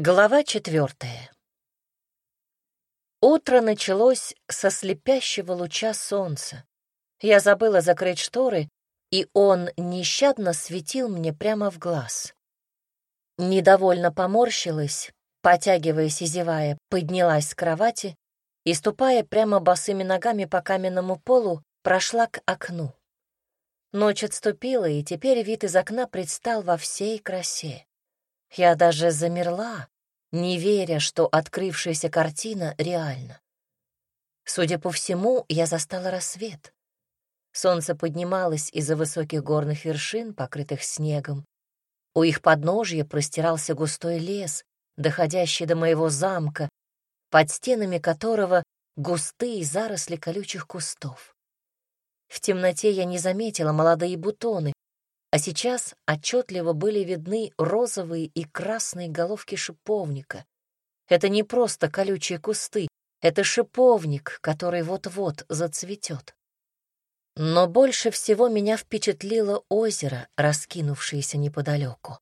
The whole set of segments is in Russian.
Глава четвертая. Утро началось со слепящего луча солнца. Я забыла закрыть шторы, и он нещадно светил мне прямо в глаз. Недовольно поморщилась, потягиваясь и зевая, поднялась с кровати и, ступая прямо босыми ногами по каменному полу, прошла к окну. Ночь отступила, и теперь вид из окна предстал во всей красе. Я даже замерла, не веря, что открывшаяся картина реальна. Судя по всему, я застала рассвет. Солнце поднималось из-за высоких горных вершин, покрытых снегом. У их подножья простирался густой лес, доходящий до моего замка, под стенами которого густые заросли колючих кустов. В темноте я не заметила молодые бутоны, а сейчас отчетливо были видны розовые и красные головки шиповника. Это не просто колючие кусты, это шиповник, который вот-вот зацветет. Но больше всего меня впечатлило озеро, раскинувшееся неподалеку.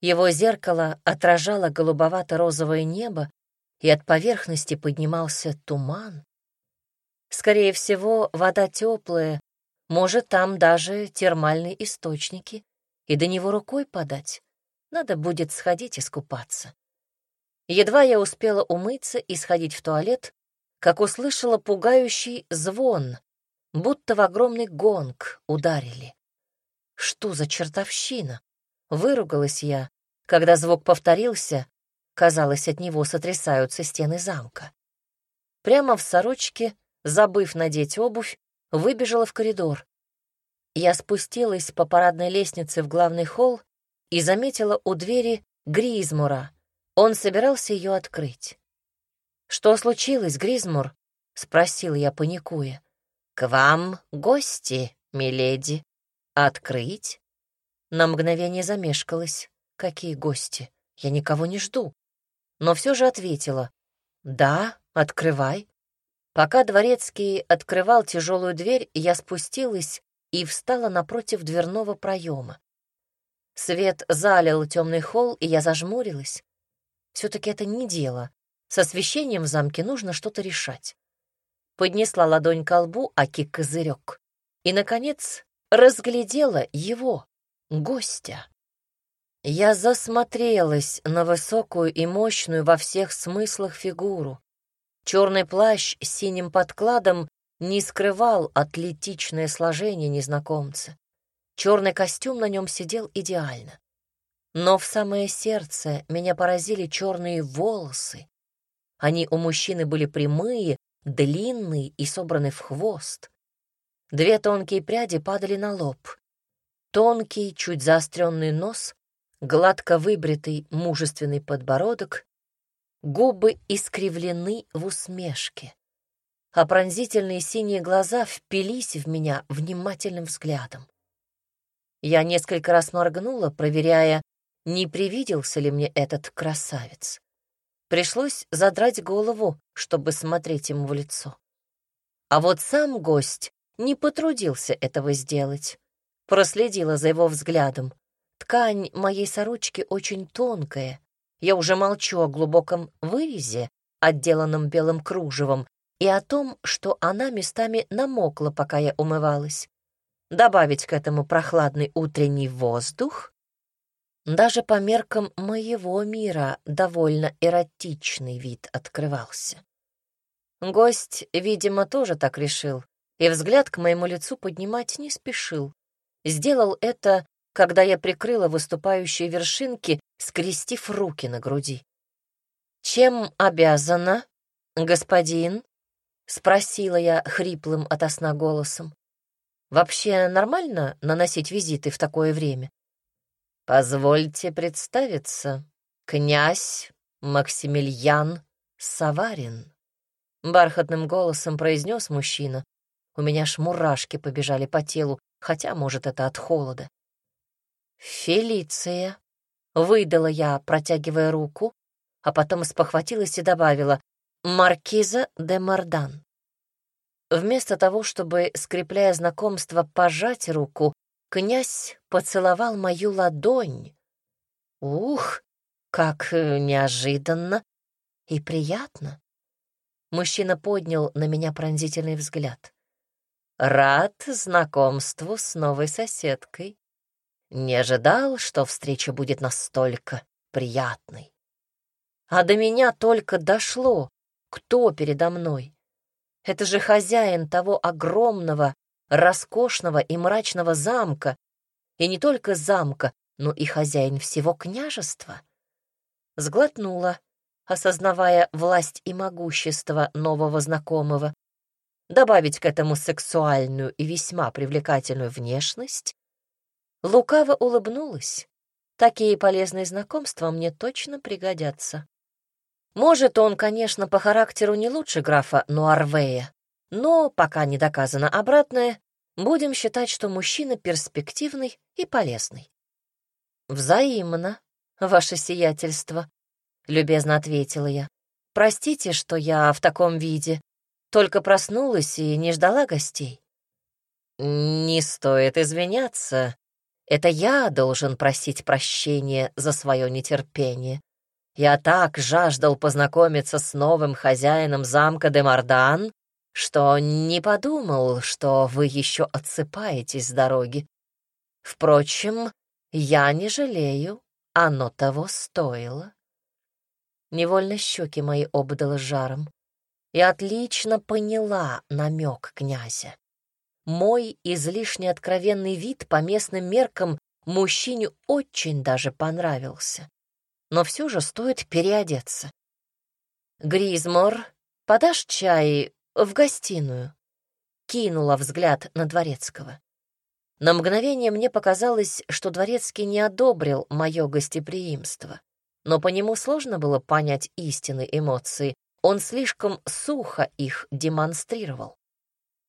Его зеркало отражало голубовато-розовое небо, и от поверхности поднимался туман. Скорее всего, вода теплая, может, там даже термальные источники, и до него рукой подать. Надо будет сходить искупаться. Едва я успела умыться и сходить в туалет, как услышала пугающий звон, будто в огромный гонг ударили. Что за чертовщина? Выругалась я, когда звук повторился, казалось, от него сотрясаются стены замка. Прямо в сорочке, забыв надеть обувь, выбежала в коридор. Я спустилась по парадной лестнице в главный холл и заметила у двери Гризмура. Он собирался ее открыть. «Что случилось, Гризмур?» — спросил я, паникуя. «К вам гости, миледи. Открыть?» На мгновение замешкалась. «Какие гости? Я никого не жду». Но все же ответила. «Да, открывай». Пока дворецкий открывал тяжелую дверь, я спустилась и встала напротив дверного проема. Свет залил темный холл, и я зажмурилась. Все-таки это не дело. С освещением в замке нужно что-то решать. Поднесла ладонь к лбу, аки козырек. И, наконец, разглядела его, гостя. Я засмотрелась на высокую и мощную во всех смыслах фигуру. Черный плащ с синим подкладом не скрывал атлетичное сложение незнакомца. Черный костюм на нем сидел идеально. Но в самое сердце меня поразили черные волосы. Они у мужчины были прямые, длинные и собраны в хвост. Две тонкие пряди падали на лоб. Тонкий, чуть заостренный нос, гладко выбритый мужественный подбородок Губы искривлены в усмешке, а пронзительные синие глаза впились в меня внимательным взглядом. Я несколько раз моргнула, проверяя, не привиделся ли мне этот красавец. Пришлось задрать голову, чтобы смотреть ему в лицо. А вот сам гость не потрудился этого сделать. Проследила за его взглядом. Ткань моей сорочки очень тонкая, я уже молчу о глубоком вырезе, отделанном белым кружевом, и о том, что она местами намокла, пока я умывалась. Добавить к этому прохладный утренний воздух? Даже по меркам моего мира довольно эротичный вид открывался. Гость, видимо, тоже так решил, и взгляд к моему лицу поднимать не спешил. Сделал это когда я прикрыла выступающие вершинки, скрестив руки на груди. «Чем обязана, господин?» — спросила я хриплым ото сна голосом. «Вообще нормально наносить визиты в такое время?» «Позвольте представиться, князь Максимилиан Саварин», — бархатным голосом произнес мужчина. У меня аж мурашки побежали по телу, хотя, может, это от холода. «Фелиция», — выдала я, протягивая руку, а потом спохватилась и добавила «Маркиза де Мардан». Вместо того, чтобы, скрепляя знакомство, пожать руку, князь поцеловал мою ладонь. Ух, Как э, неожиданно и приятно. Мужчина поднял на меня пронзительный взгляд. Рад знакомству с новой соседкой. Не ожидал, что встреча будет настолько приятной. А до меня только дошло, кто передо мной. Это же хозяин того огромного, роскошного и мрачного замка, и не только замка, но и хозяин всего княжества. Сглотнула, осознавая власть и могущество нового знакомого. Добавить к этому сексуальную и весьма привлекательную внешность. Лукаво улыбнулась. Такие полезные знакомства мне точно пригодятся. Может, он, конечно, по характеру не лучше графа Нуарвея, но, пока не доказано обратное, будем считать, что мужчина перспективный и полезный. «Взаимно, ваше сиятельство», — любезно ответила я. «Простите, что я в таком виде. Только проснулась и не ждала гостей». «Не стоит извиняться. Это я должен просить прощения за свое нетерпение. Я так жаждал познакомиться с новым хозяином замка де Мардан, что не подумал, что вы еще отсыпаетесь с дороги. Впрочем, я не жалею, оно того стоило. Невольно щеки мои обдало жаром. И отлично поняла намек князя. Мой излишне откровенный вид по местным меркам мужчине очень даже понравился но все же стоит переодеться. «Гризмор, подашь чай в гостиную?» Кинула взгляд на Дворецкого. На мгновение мне показалось, что Дворецкий не одобрил мое гостеприимство, но по нему сложно было понять истинные эмоции, он слишком сухо их демонстрировал.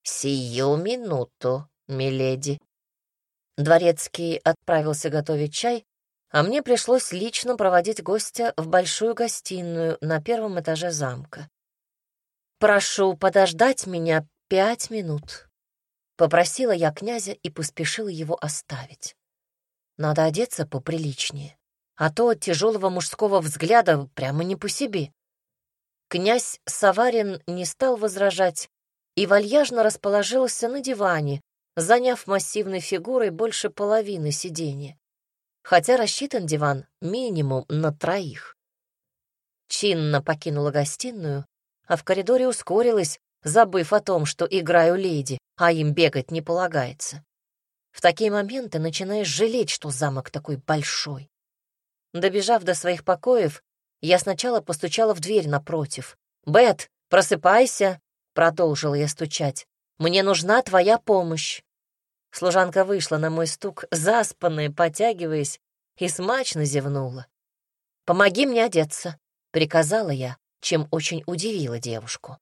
«Сию минуту, миледи». Дворецкий отправился готовить чай, а мне пришлось лично проводить гостя в большую гостиную на первом этаже замка. «Прошу подождать меня пять минут», — попросила я князя и поспешила его оставить. Надо одеться поприличнее, а то от тяжелого мужского взгляда прямо не по себе. Князь Саварин не стал возражать и вальяжно расположился на диване, заняв массивной фигурой больше половины сиденья хотя рассчитан диван минимум на троих. Чинно покинула гостиную, а в коридоре ускорилась, забыв о том, что играю леди, а им бегать не полагается. В такие моменты начинаешь жалеть, что замок такой большой. Добежав до своих покоев, я сначала постучала в дверь напротив. «Бет, просыпайся!» — продолжила я стучать. «Мне нужна твоя помощь». Служанка вышла на мой стук, заспанная, потягиваясь, и смачно зевнула. «Помоги мне одеться», — приказала я, чем очень удивила девушку.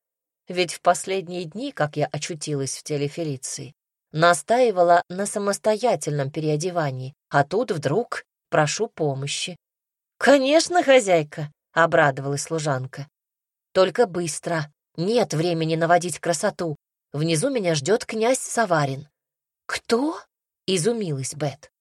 Ведь в последние дни, как я очутилась в теле Фелиции, настаивала на самостоятельном переодевании, а тут вдруг прошу помощи. «Конечно, хозяйка», — обрадовалась служанка. «Только быстро. Нет времени наводить красоту. Внизу меня ждет князь Саварин». «Кто?» — изумилась Бет.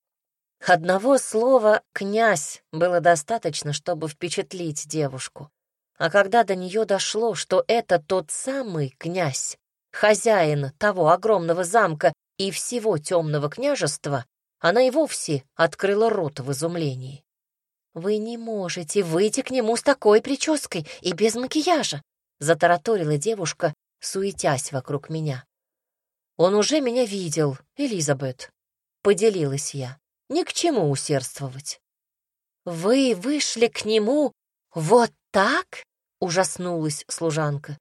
Одного слова «князь» было достаточно, чтобы впечатлить девушку. А когда до нее дошло, что это тот самый князь, хозяин того огромного замка и всего темного княжества, она и вовсе открыла рот в изумлении. «Вы не можете выйти к нему с такой прической и без макияжа», затараторила девушка, суетясь вокруг меня. Он уже меня видел, Элизабет. Поделилась я. Ни к чему усердствовать. Вы вышли к нему вот так? Ужаснулась служанка.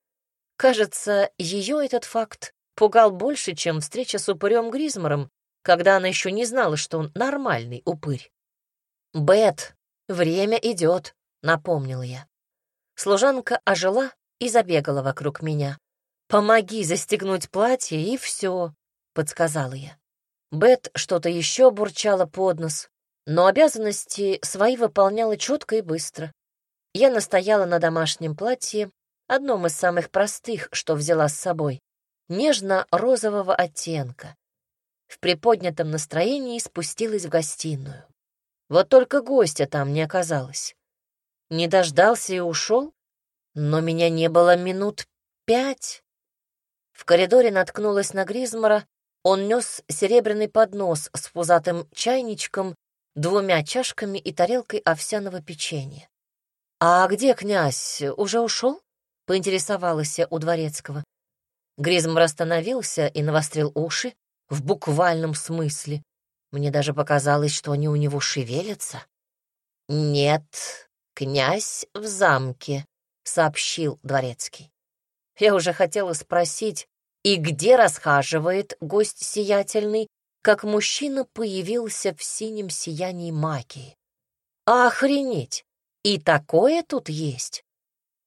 Кажется, ее этот факт пугал больше, чем встреча с упырем Гризмором, когда она еще не знала, что он нормальный упырь. «Бет, время идет», — напомнил я. Служанка ожила и забегала вокруг меня. «Помоги застегнуть платье, и все», — подсказала я. Бет что-то еще бурчала под нос, но обязанности свои выполняла четко и быстро. Я настояла на домашнем платье, одном из самых простых, что взяла с собой, нежно-розового оттенка. В приподнятом настроении спустилась в гостиную. Вот только гостя там не оказалось. Не дождался и ушел? Но меня не было минут пять. В коридоре наткнулась на Гризмора. Он нес серебряный поднос с пузатым чайничком, двумя чашками и тарелкой овсяного печенья. «А где князь? Уже ушел?» — поинтересовалась у дворецкого. Гризмор остановился и навострил уши в буквальном смысле. Мне даже показалось, что они у него шевелятся. «Нет, князь в замке», — сообщил дворецкий. Я уже хотела спросить, и где расхаживает гость сиятельный, как мужчина появился в синем сиянии магии. Охренеть! И такое тут есть.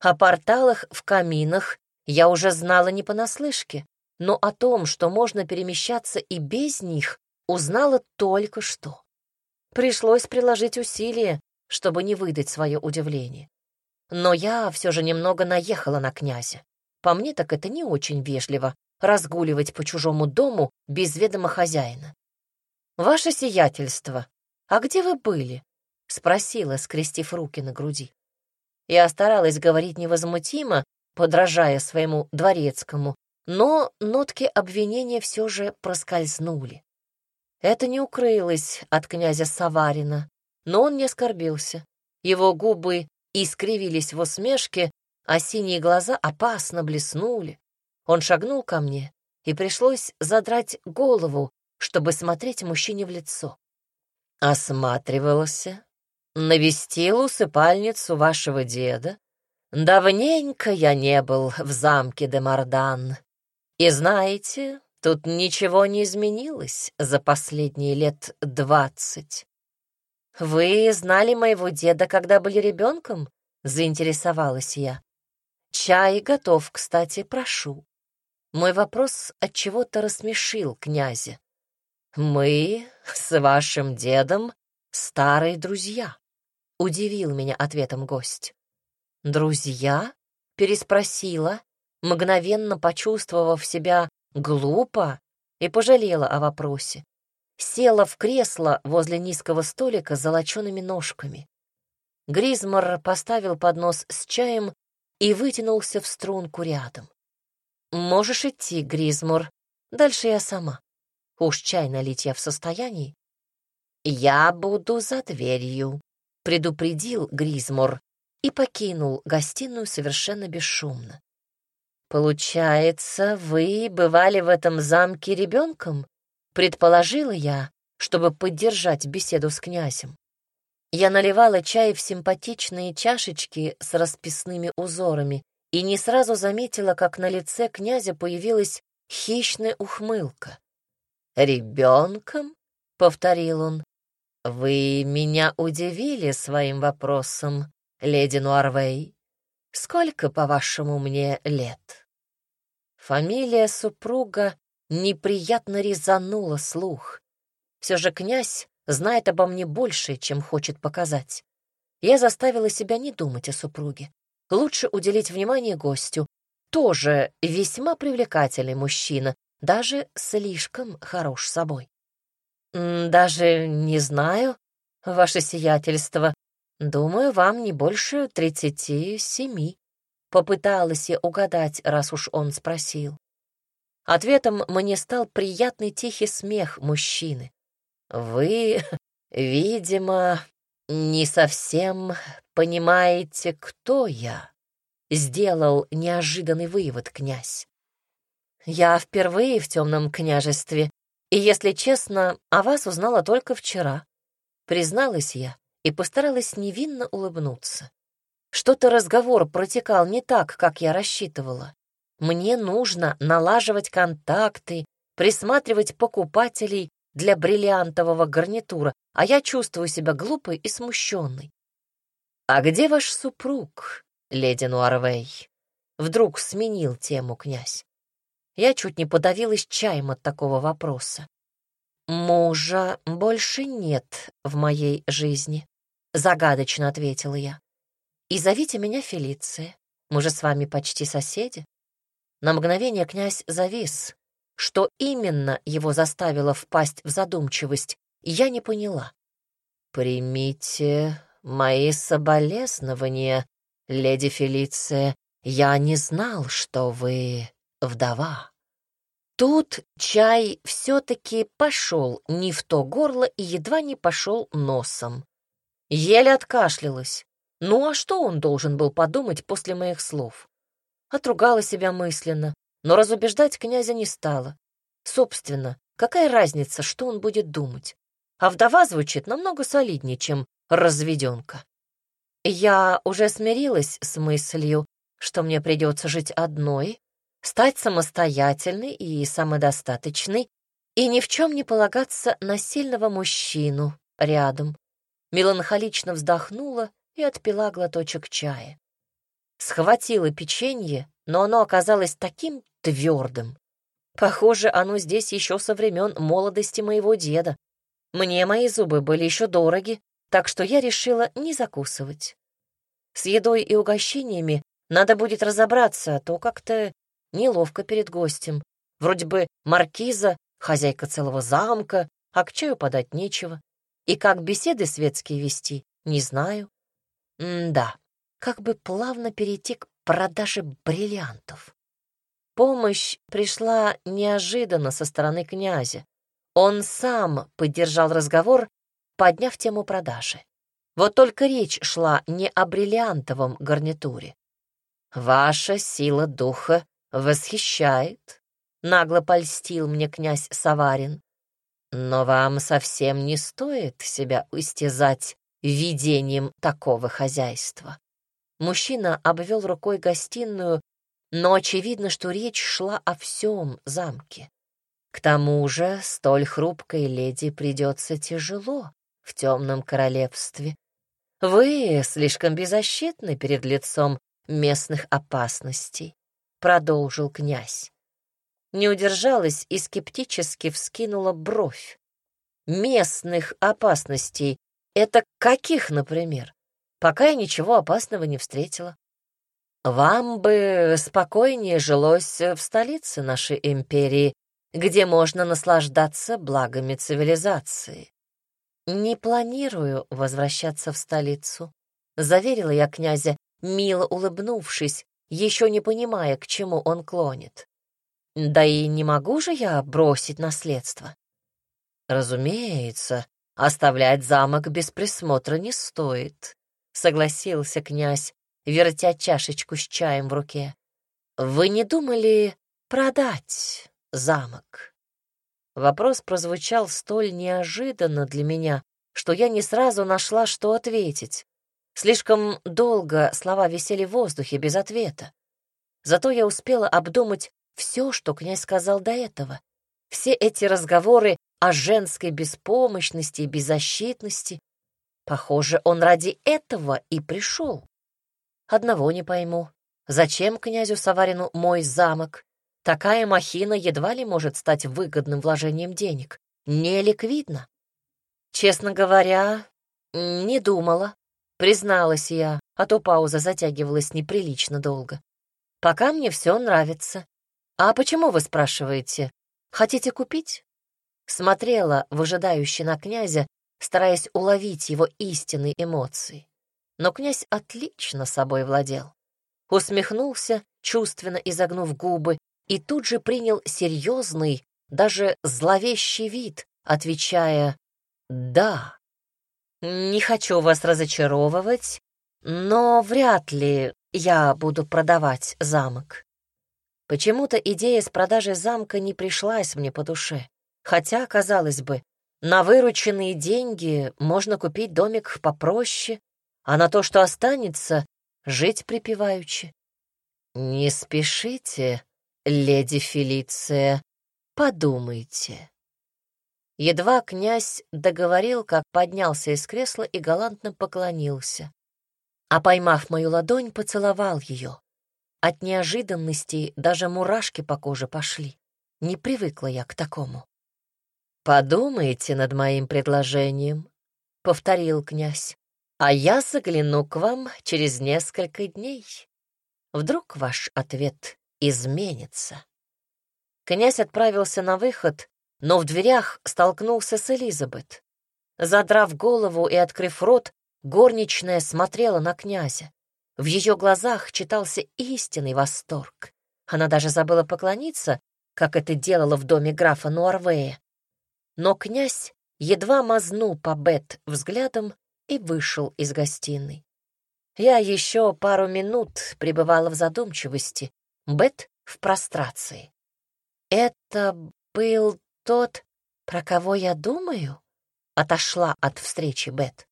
О порталах в каминах я уже знала не понаслышке, но о том, что можно перемещаться и без них, узнала только что. Пришлось приложить усилия, чтобы не выдать свое удивление. Но я все же немного наехала на князя. По мне так это не очень вежливо — разгуливать по чужому дому без ведома хозяина. «Ваше сиятельство, а где вы были?» — спросила, скрестив руки на груди. Я старалась говорить невозмутимо, подражая своему дворецкому, но нотки обвинения все же проскользнули. Это не укрылось от князя Саварина, но он не оскорбился. Его губы искривились в усмешке, а синие глаза опасно блеснули. Он шагнул ко мне, и пришлось задрать голову, чтобы смотреть мужчине в лицо. Осматривался, навестил усыпальницу вашего деда. Давненько я не был в замке де Мардан. И знаете, тут ничего не изменилось за последние лет двадцать. Вы знали моего деда, когда были ребенком? Заинтересовалась я. Чай готов, кстати, прошу. Мой вопрос от чего-то рассмешил князя. Мы с вашим дедом старые друзья. Удивил меня ответом гость. Друзья? Переспросила, мгновенно почувствовав себя глупо и пожалела о вопросе. Села в кресло возле низкого столика с золочеными ножками. Гризмор поставил поднос с чаем и вытянулся в струнку рядом. «Можешь идти, Гризмор. Дальше я сама. Уж чай налить я в состоянии». «Я буду за дверью», — предупредил Гризмор и покинул гостиную совершенно бесшумно. «Получается, вы бывали в этом замке ребенком?» — предположила я, чтобы поддержать беседу с князем. Я наливала чай в симпатичные чашечки с расписными узорами и не сразу заметила, как на лице князя появилась хищная ухмылка. «Ребенком?» — повторил он. «Вы меня удивили своим вопросом, леди Нуарвей. Сколько, по-вашему, мне лет?» Фамилия супруга неприятно резанула слух. Все же князь знает обо мне больше, чем хочет показать. Я заставила себя не думать о супруге. Лучше уделить внимание гостю. Тоже весьма привлекательный мужчина, даже слишком хорош собой. «Даже не знаю, ваше сиятельство. Думаю, вам не больше тридцати семи». Попыталась я угадать, раз уж он спросил. Ответом мне стал приятный тихий смех мужчины. «Вы, видимо, не совсем понимаете, кто я», — сделал неожиданный вывод князь. «Я впервые в темном княжестве, и, если честно, о вас узнала только вчера», — призналась я и постаралась невинно улыбнуться. Что-то разговор протекал не так, как я рассчитывала. Мне нужно налаживать контакты, присматривать покупателей для бриллиантового гарнитура, а я чувствую себя глупой и смущенной. «А где ваш супруг, леди Нуарвей?» Вдруг сменил тему князь. Я чуть не подавилась чаем от такого вопроса. «Мужа больше нет в моей жизни», — загадочно ответила я. «И зовите меня Фелиция. Мы же с вами почти соседи». На мгновение князь завис, что именно его заставило впасть в задумчивость, я не поняла. «Примите «Мои соболезнования, леди Фелиция, я не знал, что вы вдова». Тут чай все-таки пошел не в то горло и едва не пошел носом. Еле откашлялась. Ну а что он должен был подумать после моих слов? Отругала себя мысленно, но разубеждать князя не стала. Собственно, какая разница, что он будет думать? А вдова звучит намного солиднее, чем разведенка. Я уже смирилась с мыслью, что мне придется жить одной, стать самостоятельной и самодостаточной и ни в чем не полагаться на сильного мужчину рядом. Меланхолично вздохнула и отпила глоточек чая. Схватила печенье, но оно оказалось таким твердым. Похоже, оно здесь еще со времен молодости моего деда. Мне мои зубы были еще дороги, так что я решила не закусывать. С едой и угощениями надо будет разобраться, а то как-то неловко перед гостем. Вроде бы маркиза, хозяйка целого замка, а к чаю подать нечего. И как беседы светские вести, не знаю. М-да, как бы плавно перейти к продаже бриллиантов. Помощь пришла неожиданно со стороны князя. Он сам поддержал разговор, подняв тему продажи. Вот только речь шла не о бриллиантовом гарнитуре. «Ваша сила духа восхищает», — нагло польстил мне князь Саварин. «Но вам совсем не стоит себя истязать видением такого хозяйства». Мужчина обвел рукой гостиную, но очевидно, что речь шла о всем замке. К тому же столь хрупкой леди придется тяжело в темном королевстве. Вы слишком беззащитны перед лицом местных опасностей, продолжил князь. Не удержалась и скептически вскинула бровь. Местных опасностей — это каких, например? Пока я ничего опасного не встретила. Вам бы спокойнее жилось в столице нашей империи, где можно наслаждаться благами цивилизации. Не планирую возвращаться в столицу, заверила я князя, мило улыбнувшись, еще не понимая, к чему он клонит. Да и не могу же я бросить наследство. Разумеется, оставлять замок без присмотра не стоит, согласился князь, вертя чашечку с чаем в руке. «Вы не думали продать замок?» Вопрос прозвучал столь неожиданно для меня, что я не сразу нашла, что ответить. Слишком долго слова висели в воздухе без ответа. Зато я успела обдумать все, что князь сказал до этого. Все эти разговоры о женской беспомощности и беззащитности. Похоже, он ради этого и пришел. Одного не пойму. Зачем князю Саварину мой замок? Такая махина едва ли может стать выгодным вложением денег. Не ликвидно. Честно говоря, не думала. Призналась я, а то пауза затягивалась неприлично долго. Пока мне все нравится. А почему вы спрашиваете? Хотите купить? Смотрела, выжидающе на князя, стараясь уловить его истинные эмоции но князь отлично собой владел. Усмехнулся, чувственно изогнув губы, и тут же принял серьезный, даже зловещий вид, отвечая «да». «Не хочу вас разочаровывать, но вряд ли я буду продавать замок». Почему-то идея с продажей замка не пришлась мне по душе, хотя, казалось бы, на вырученные деньги можно купить домик попроще, а на то, что останется, жить припеваючи. Не спешите, леди Фелиция, подумайте. Едва князь договорил, как поднялся из кресла и галантно поклонился. А поймав мою ладонь, поцеловал ее. От неожиданности даже мурашки по коже пошли. Не привыкла я к такому. «Подумайте над моим предложением», — повторил князь а я загляну к вам через несколько дней. Вдруг ваш ответ изменится. Князь отправился на выход, но в дверях столкнулся с Элизабет. Задрав голову и открыв рот, горничная смотрела на князя. В ее глазах читался истинный восторг. Она даже забыла поклониться, как это делала в доме графа Нуарвея. Но князь едва мазнул по Бет взглядом и вышел из гостиной. Я еще пару минут пребывала в задумчивости, Бет в прострации. «Это был тот, про кого я думаю?» — отошла от встречи Бет.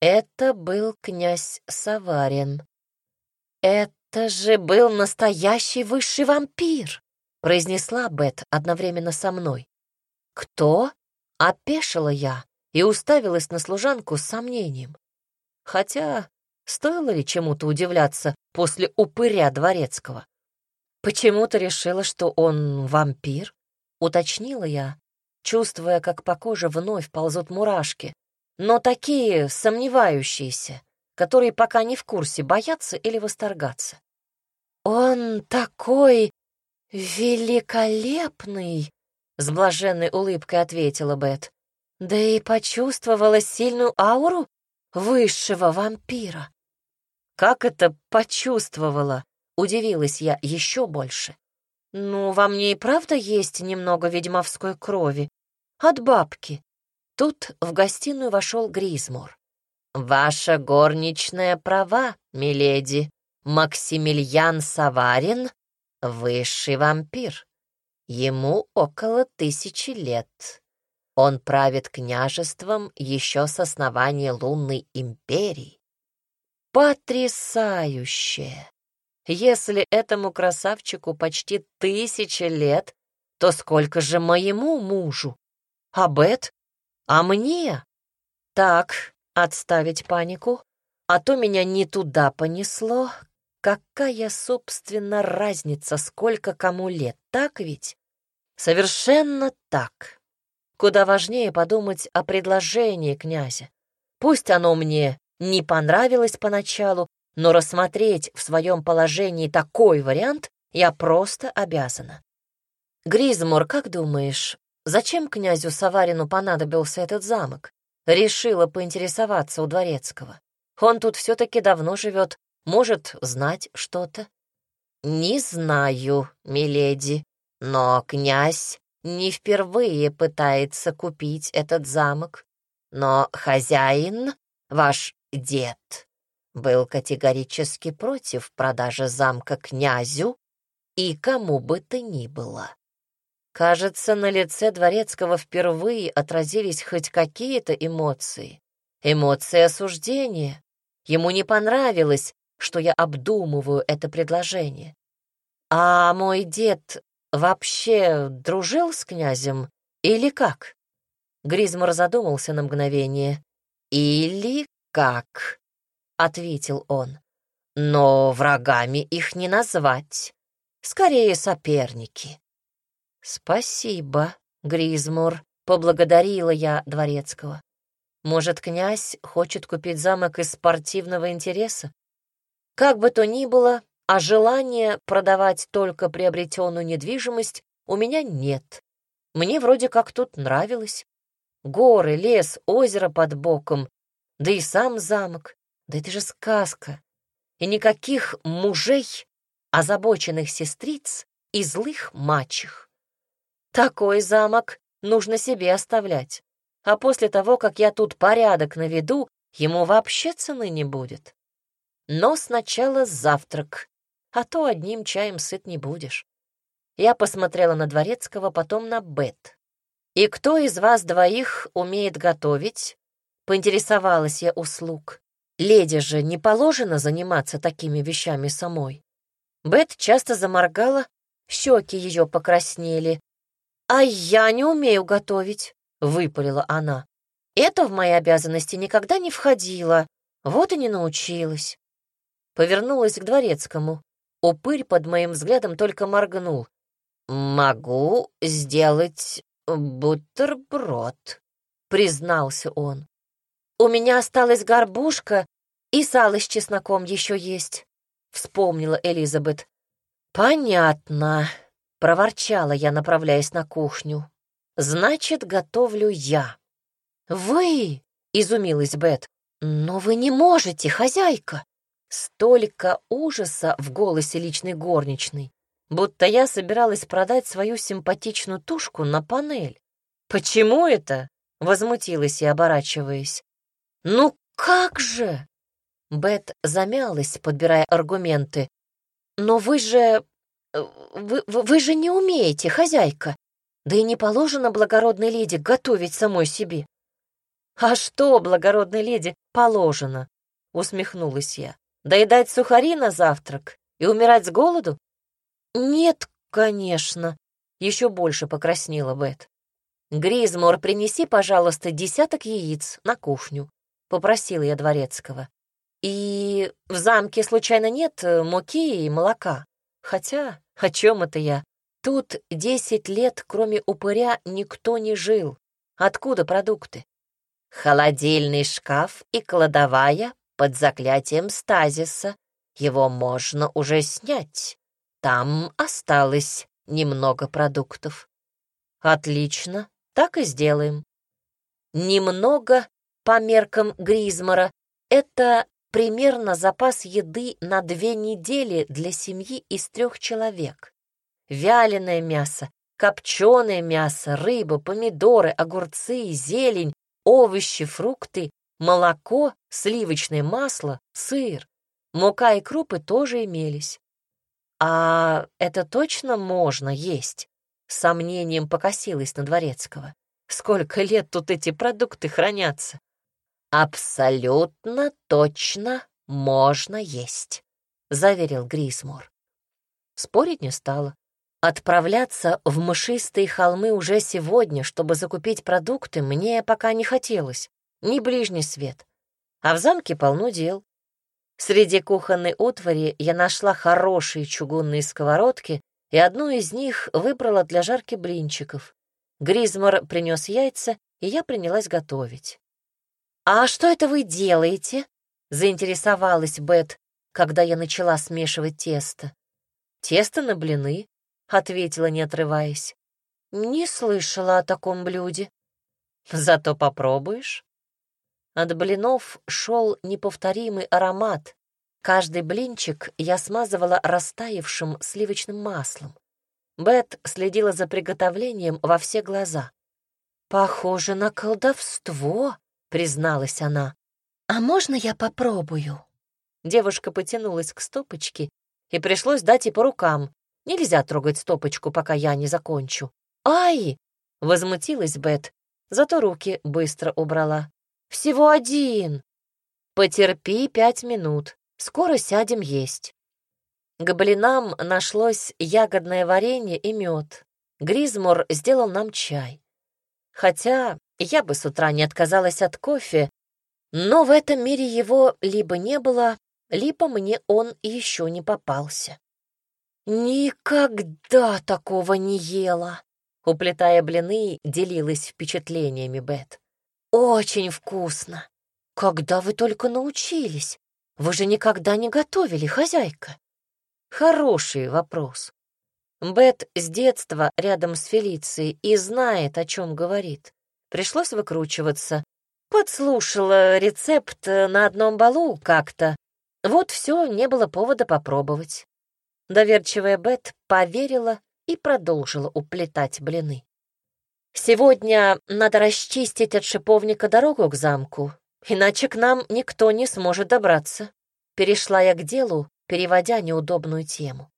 «Это был князь Саварин». «Это же был настоящий высший вампир!» — произнесла Бет одновременно со мной. «Кто?» — опешила я и уставилась на служанку с сомнением. Хотя стоило ли чему-то удивляться после упыря дворецкого? Почему-то решила, что он вампир, уточнила я, чувствуя, как по коже вновь ползут мурашки, но такие сомневающиеся, которые пока не в курсе, бояться или восторгаться. «Он такой великолепный!» — с блаженной улыбкой ответила Бет. Да и почувствовала сильную ауру высшего вампира. Как это почувствовала? Удивилась я еще больше. Ну, во мне и правда есть немного ведьмовской крови. От бабки. Тут в гостиную вошел Гризмур. «Ваша горничная права, миледи. Максимилиан Саварин — высший вампир. Ему около тысячи лет. Он правит княжеством еще с основания лунной империи. Потрясающе! Если этому красавчику почти тысяча лет, то сколько же моему мужу? А Бет? А мне? Так, отставить панику, а то меня не туда понесло. Какая, собственно, разница, сколько кому лет, так ведь? Совершенно так. Куда важнее подумать о предложении князя. Пусть оно мне не понравилось поначалу, но рассмотреть в своем положении такой вариант я просто обязана. Гризмор, как думаешь, зачем князю Саварину понадобился этот замок? Решила поинтересоваться у дворецкого. Он тут все-таки давно живет, может знать что-то. Не знаю, миледи, но князь не впервые пытается купить этот замок. Но хозяин, ваш дед, был категорически против продажи замка князю и кому бы то ни было. Кажется, на лице Дворецкого впервые отразились хоть какие-то эмоции. Эмоции осуждения. Ему не понравилось, что я обдумываю это предложение. А мой дед вообще дружил с князем или как? Гризмор задумался на мгновение. «Или как?» — ответил он. «Но врагами их не назвать. Скорее, соперники». «Спасибо, Гризмур», — поблагодарила я Дворецкого. «Может, князь хочет купить замок из спортивного интереса? Как бы то ни было, а желания продавать только приобретенную недвижимость у меня нет. Мне вроде как тут нравилось. Горы, лес, озеро под боком, да и сам замок. Да это же сказка. И никаких мужей, озабоченных сестриц и злых мачех. Такой замок нужно себе оставлять. А после того, как я тут порядок наведу, ему вообще цены не будет. Но сначала завтрак, а то одним чаем сыт не будешь. Я посмотрела на Дворецкого, потом на Бет. «И кто из вас двоих умеет готовить?» Поинтересовалась я услуг. Леди же не положено заниматься такими вещами самой. Бет часто заморгала, щеки ее покраснели. «А я не умею готовить», — выпалила она. «Это в мои обязанности никогда не входило, вот и не научилась». Повернулась к дворецкому. Упырь под моим взглядом только моргнул. «Могу сделать бутерброд», — признался он. «У меня осталась горбушка, и сало с чесноком еще есть», — вспомнила Элизабет. «Понятно», — проворчала я, направляясь на кухню. «Значит, готовлю я». «Вы?» — изумилась Бет. «Но вы не можете, хозяйка!» Столько ужаса в голосе личной горничной, будто я собиралась продать свою симпатичную тушку на панель. «Почему это?» — возмутилась я, оборачиваясь. «Ну как же?» Бет замялась, подбирая аргументы. «Но вы же... Вы, вы, вы же не умеете, хозяйка. Да и не положено благородной леди готовить самой себе». «А что, благородной леди, положено?» — усмехнулась я. Доедать сухари на завтрак и умирать с голоду? Нет, конечно. Еще больше покраснела Бет. Гризмор, принеси, пожалуйста, десяток яиц на кухню, попросила я дворецкого. И в замке случайно нет э, муки и молока? Хотя, о чем это я? Тут десять лет, кроме упыря, никто не жил. Откуда продукты? Холодильный шкаф и кладовая под заклятием стазиса. Его можно уже снять. Там осталось немного продуктов. Отлично, так и сделаем. Немного по меркам Гризмора — это примерно запас еды на две недели для семьи из трех человек. Вяленое мясо, копченое мясо, рыба, помидоры, огурцы, зелень, овощи, фрукты Молоко, сливочное масло, сыр, мука и крупы тоже имелись. «А это точно можно есть?» Сомнением покосилась на Дворецкого. «Сколько лет тут эти продукты хранятся?» «Абсолютно точно можно есть», — заверил Грисмор. Спорить не стало. Отправляться в мышистые холмы уже сегодня, чтобы закупить продукты, мне пока не хотелось ни ближний свет. А в замке полно дел. Среди кухонной утвари я нашла хорошие чугунные сковородки, и одну из них выбрала для жарки блинчиков. Гризмор принес яйца, и я принялась готовить. «А что это вы делаете?» — заинтересовалась Бет, когда я начала смешивать тесто. «Тесто на блины», — ответила, не отрываясь. «Не слышала о таком блюде». «Зато попробуешь». От блинов шел неповторимый аромат. Каждый блинчик я смазывала растаявшим сливочным маслом. Бет следила за приготовлением во все глаза. «Похоже на колдовство», — призналась она. «А можно я попробую?» Девушка потянулась к стопочке, и пришлось дать ей по рукам. Нельзя трогать стопочку, пока я не закончу. «Ай!» — возмутилась Бет, зато руки быстро убрала. Всего один. Потерпи пять минут. Скоро сядем есть. К блинам нашлось ягодное варенье и мед. Гризмор сделал нам чай. Хотя я бы с утра не отказалась от кофе, но в этом мире его либо не было, либо мне он еще не попался. Никогда такого не ела, уплетая блины, делилась впечатлениями Бет. «Очень вкусно! Когда вы только научились? Вы же никогда не готовили, хозяйка?» Хороший вопрос. Бет с детства рядом с Фелицией и знает, о чем говорит. Пришлось выкручиваться. Подслушала рецепт на одном балу как-то. Вот все, не было повода попробовать. Доверчивая Бет поверила и продолжила уплетать блины. Сегодня надо расчистить от шиповника дорогу к замку, иначе к нам никто не сможет добраться. Перешла я к делу, переводя неудобную тему.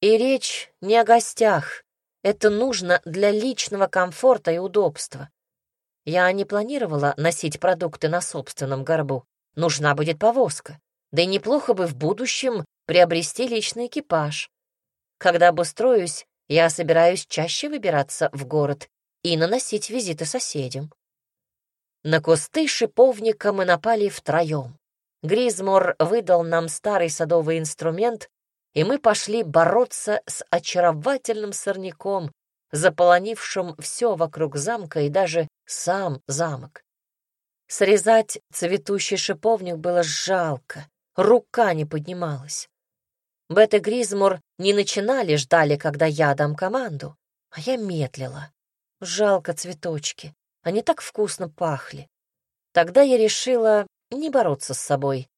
И речь не о гостях. Это нужно для личного комфорта и удобства. Я не планировала носить продукты на собственном горбу. Нужна будет повозка. Да и неплохо бы в будущем приобрести личный экипаж. Когда обустроюсь, я собираюсь чаще выбираться в город и наносить визиты соседям. На кусты шиповника мы напали втроем. Гризмор выдал нам старый садовый инструмент, и мы пошли бороться с очаровательным сорняком, заполонившим все вокруг замка и даже сам замок. Срезать цветущий шиповник было жалко, рука не поднималась. Бет и Гризмор не начинали, ждали, когда я дам команду, а я медлила. Жалко цветочки. Они так вкусно пахли. Тогда я решила не бороться с собой.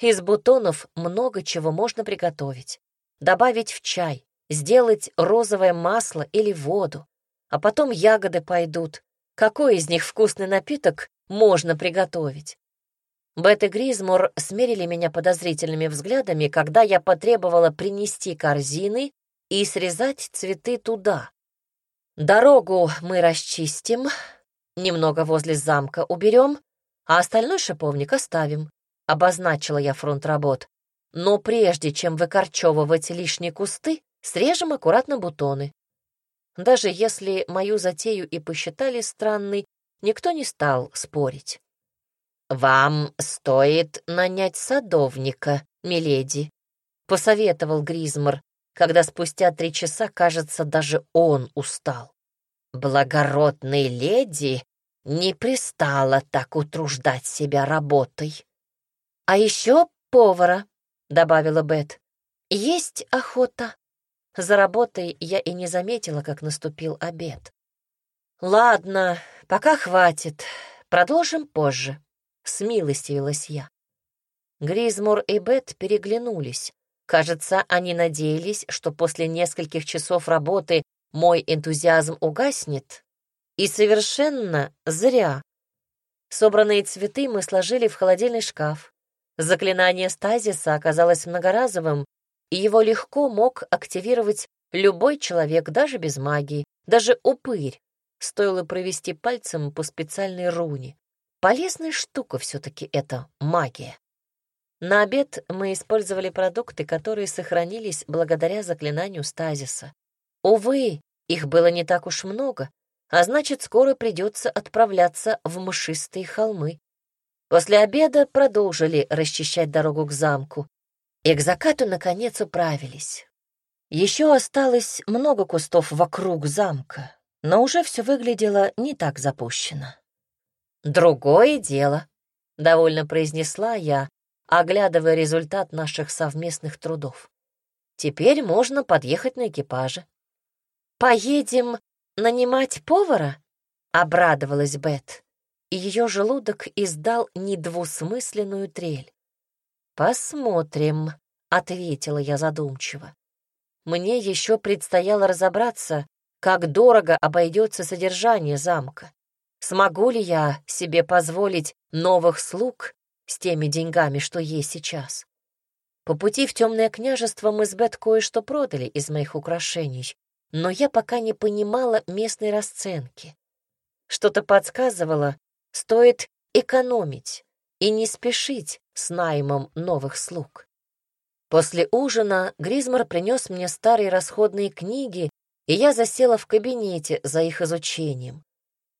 Из бутонов много чего можно приготовить. Добавить в чай, сделать розовое масло или воду. А потом ягоды пойдут. Какой из них вкусный напиток можно приготовить? Бет и Гризмор смерили меня подозрительными взглядами, когда я потребовала принести корзины и срезать цветы туда. Дорогу мы расчистим, немного возле замка уберем, а остальной шиповник оставим. Обозначила я фронт работ. Но прежде чем выкорчевывать лишние кусты, срежем аккуратно бутоны. Даже если мою затею и посчитали странной, никто не стал спорить. «Вам стоит нанять садовника, миледи», — посоветовал Гризмор, когда спустя три часа, кажется, даже он устал. «Благородной леди не пристало так утруждать себя работой». «А еще повара», — добавила Бет. «Есть охота». За работой я и не заметила, как наступил обед. «Ладно, пока хватит. Продолжим позже», — смилостивилась я. Гризмур и Бет переглянулись. Кажется, они надеялись, что после нескольких часов работы мой энтузиазм угаснет. И совершенно зря. Собранные цветы мы сложили в холодильный шкаф. Заклинание стазиса оказалось многоразовым, и его легко мог активировать любой человек, даже без магии, даже упырь. Стоило провести пальцем по специальной руне. Полезная штука все-таки это магия. На обед мы использовали продукты, которые сохранились благодаря заклинанию стазиса. Увы, их было не так уж много, а значит, скоро придется отправляться в мшистые холмы. После обеда продолжили расчищать дорогу к замку, и к закату, наконец, управились. Еще осталось много кустов вокруг замка, но уже все выглядело не так запущено. «Другое дело», — довольно произнесла я, оглядывая результат наших совместных трудов. «Теперь можно подъехать на экипаже». «Поедем нанимать повара?» — обрадовалась Бет, и ее желудок издал недвусмысленную трель. «Посмотрим», — ответила я задумчиво. «Мне еще предстояло разобраться, как дорого обойдется содержание замка. Смогу ли я себе позволить новых слуг с теми деньгами, что есть сейчас? По пути в темное княжество мы с Бет кое-что продали из моих украшений, но я пока не понимала местной расценки. Что-то подсказывало, стоит экономить и не спешить с наймом новых слуг. После ужина Гризмор принес мне старые расходные книги, и я засела в кабинете за их изучением.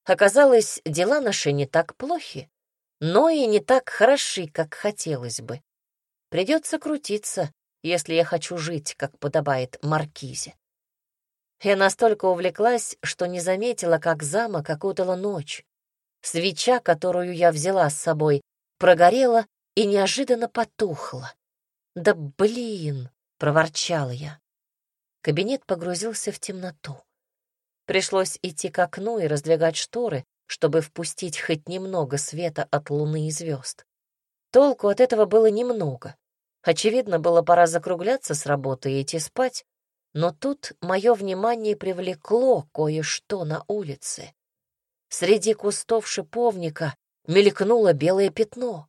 Оказалось, дела наши не так плохи, но и не так хороши, как хотелось бы. Придется крутиться, если я хочу жить, как подобает маркизе. Я настолько увлеклась, что не заметила, как замок окутала ночь. Свеча, которую я взяла с собой, прогорела и неожиданно потухла. «Да блин!» — проворчала я. Кабинет погрузился в темноту. Пришлось идти к окну и раздвигать шторы, чтобы впустить хоть немного света от луны и звезд. Толку от этого было немного. Очевидно, было пора закругляться с работы и идти спать, но тут мое внимание привлекло кое-что на улице. Среди кустов шиповника мелькнуло белое пятно.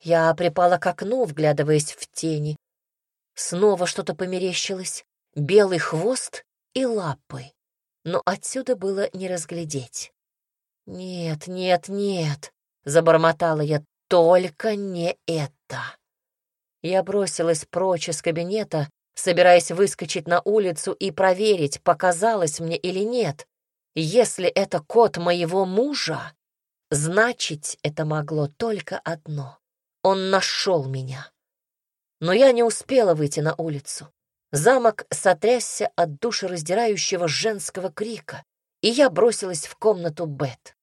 Я припала к окну, вглядываясь в тени. Снова что-то померещилось. Белый хвост и лапы. Но отсюда было не разглядеть. «Нет, нет, нет», — забормотала я, — «только не это». Я бросилась прочь из кабинета, собираясь выскочить на улицу и проверить, показалось мне или нет. Если это кот моего мужа, значит, это могло только одно. Он нашел меня. Но я не успела выйти на улицу. Замок сотрясся от душераздирающего женского крика, и я бросилась в комнату Бет.